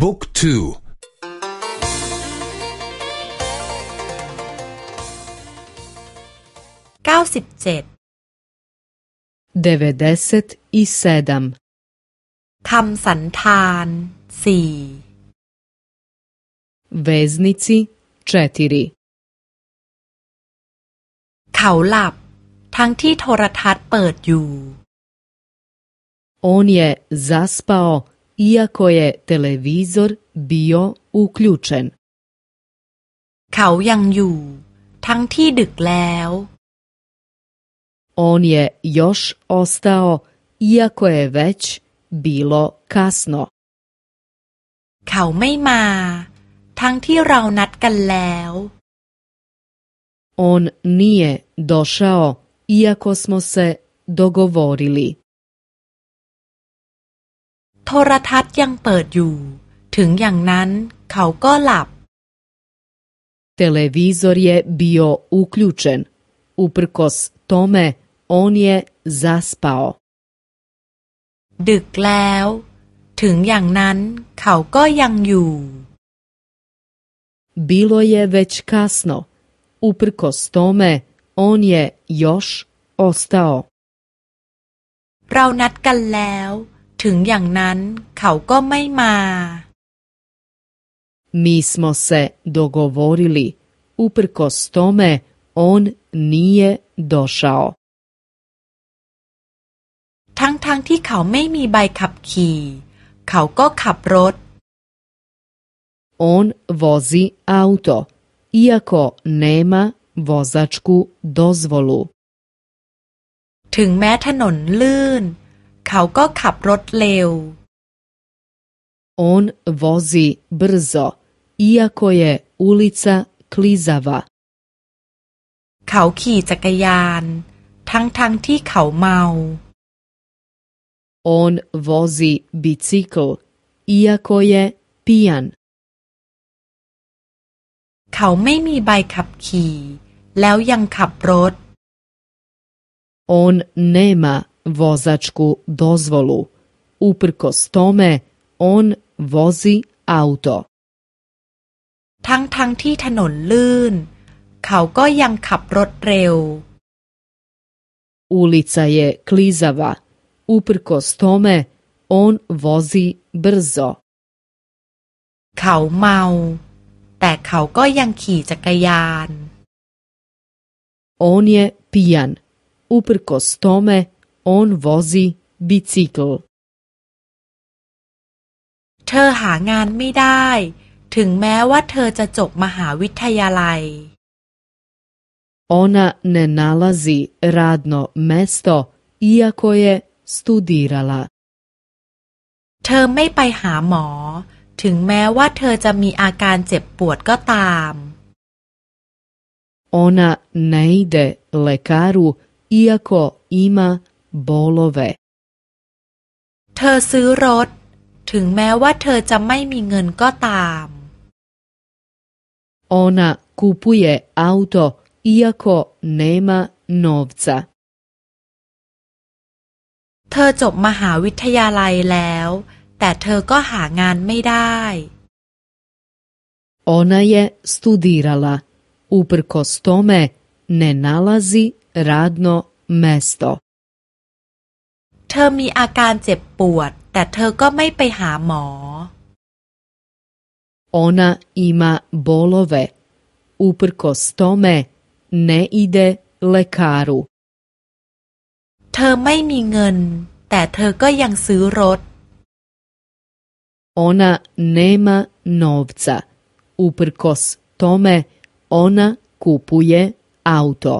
บุ๊กทูเก้าสิบเจ็ดเดวเดสตเซดัมคำสันธานสี่เวสนิซิเจติรีเขาหลับ ทั้งที่โทรทัศน์เปิดอยู่โอเน e z a ส p ปอ iako je televizor bio uključen. Kao เขายังอยู่ทั้งที่ดึกแล้ว On je još ostao iako je već bilo kasno. Kao ma, เขาไม่มาทั้งที่เรานัดกันแล้ว On nije došao iako smo se dogovorili. ทรทัศน์ยังเปิดอยู่ ถึงอย่างนั้นเขาก็หลับ Televizor je bio uključen. Uprkos tome, on je zaspao. ดึกแล้ว ถึงอย่างนั้นเขาก็ยังอยู่ Bilo je već kasno. Uprkos tome, on je još ostao. เรานัดกันแล้วถึงอย่างนั้นเขาก็ไม่มา Mi smo se dogovorili, uprkos tome on nije došao. ทั้งๆทที่เขาไม่มีใบขับขี่ เขาก็ขับรถ On vozi auto, iako nema vozačku dozvolu. ถึงแม้ถนนลื่นเขาก็ขับรถเร็ว On vozi brzo, iako je ulica klizava. เขาขี่จักรยาน ทั้งๆทที่เขาเมา On vozi bicikl, iako je pijan. เขาไม่มีใบขับขี่ แล้วยังขับรถ On nema vozačku dozvolu. Uprkos tome, on vozi auto. ทั้งทั้งที่ถนนลื่น เขาก็ยังขับรถเร็ว Ulica je klizava. Uprkos tome, on vozi brzo. เขาเมา แต่เขาก็ยังขี่จักรยาน On je pijan. Uprkos tome, On vozi bicikl. เธอหางานไม่ได้ ถึงแม้ว่าเธอจะจบมหาวิทยาลัย Ona ne nalazi radno mesto iako je studirala. เธอไม่ไปหาหมอ ถึงแม้ว่าเธอจะมีอาการเจ็บปวดก็ตาม Ona ne ide lekaru iako ima bolove เธอซื้อรถ ถึงแม้ว่าเธอจะไม่มีเงินก็ตาม ona kupuje auto iako nema novca เธอจบมหาวิทยาลัยแล้ว แต่เธอก็หางานไม่ได้ Ona je studirala, uprkos tome ne nalazi radno mesto. ธอมีอาการเจ็บปวดแต่เธอก็ไม่ไปหาหมอ Ona ima bolove. Uprkos tome ne ide lekaru. เธอไม่มีเงินแต่เธอก็ยังซื้อรถ Ona nema novca. Uprkos tome ona kupuje auto.